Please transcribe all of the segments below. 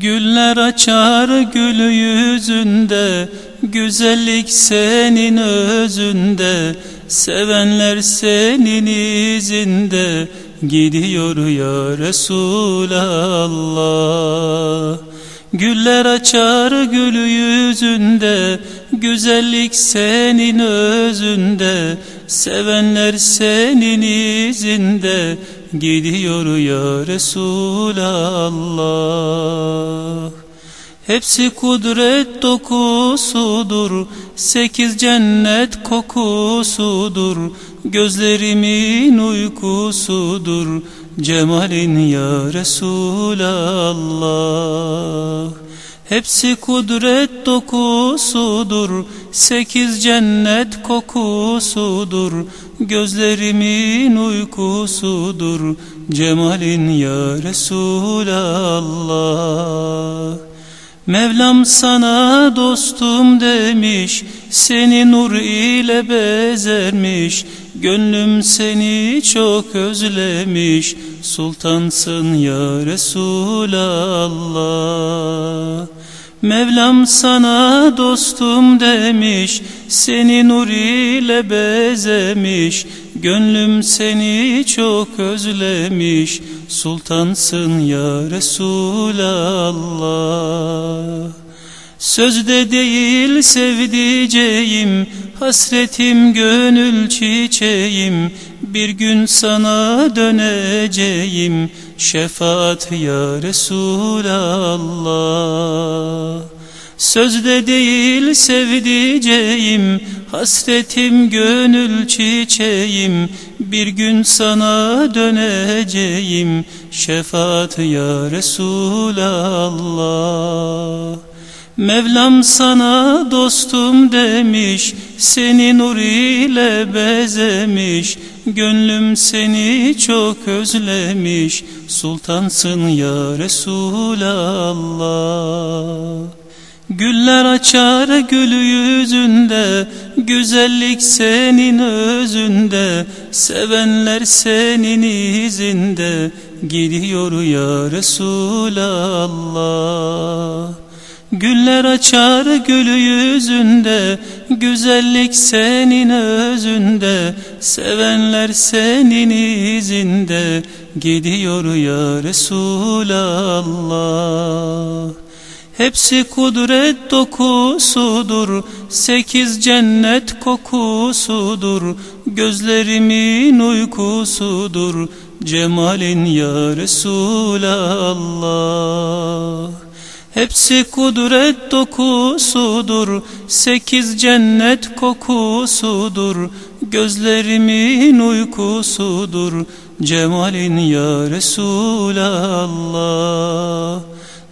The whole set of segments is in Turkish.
Güller açar gül yüzünde Güzellik senin özünde. Sevenler senin izinde Gidiyor ya Resulallah. Güller açar gül yüzünde Güzellik senin özünde. Sevenler senin izinde Gidiyor ya Resulallah. Hepsi kudret dokusudur Sekiz cennet kokusudur Gözlerimin uykusudur Cemalin ya Resulallah Hepsi kudret dokusudur Sekiz cennet kokusudur Gözlerimin uykusudur Cemalin ya Resulallah. Mevlam sana dostum demiş Seni nur ile bezermiş Gönlüm seni çok özlemiş Sultansın ya Resulallah Mevlam sana dostum demiş Seni nur ile bezemiş. Gönlüm seni çok özlemiş Sultansın ya Resulallah. Sözde değil sevdiceğim Hasretim gönül çiçeğim Bir gün sana döneceğim. Şefaat ya Resulallah. Sözde değil sevdiceğim Hasretim gönül çiçeğim. Bir gün sana döneceğim Şefaat ya Resulallah Mevlam sana dostum demiş Seni nur ile bezemiş. Gönlüm seni çok özlemiş Sultansın ya Resulallah. Güller açar gül yüzünde Güzellik senin özünde. Sevenler senin izinde Gidiyor ya Resulallah Güller açar gül yüzünde Güzellik senin özünde Sevenler senin izinde Gidiyor ya Resulallah. Hepsi kudret dokusudur Sekiz cennet kokusudur Gözlerimin uykusudur Cemalin ya Resulallah Hepsi kudret dokusudur Sekiz cennet kokusudur Gözlerimin uykusudur Cemalin ya Resulallah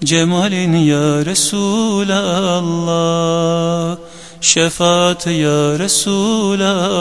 Cemalin ya Resulallah Şefaat ya Resulallah